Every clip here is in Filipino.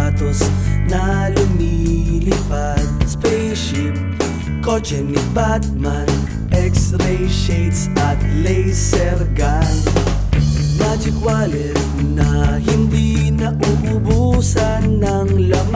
sapatos na lumilipad. Spaceship, kotse ni Batman X-ray shades at laser gun. Magic wallet na hindi nauubusan ng laman.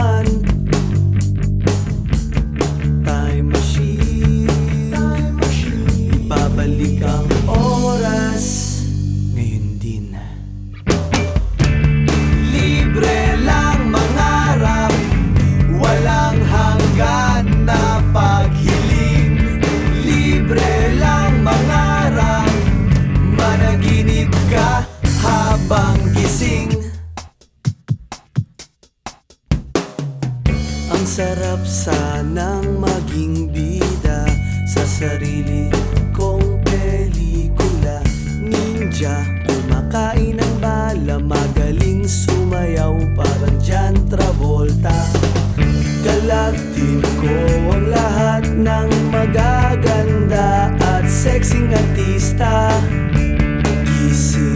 Sarap sanang maging bida Sa sarili kong pelikula. Ninja, kumakain ng bala Magaling sumayaw parang John Travolta. Galaktiko ang lahat ng magaganda At sexing artista. Gising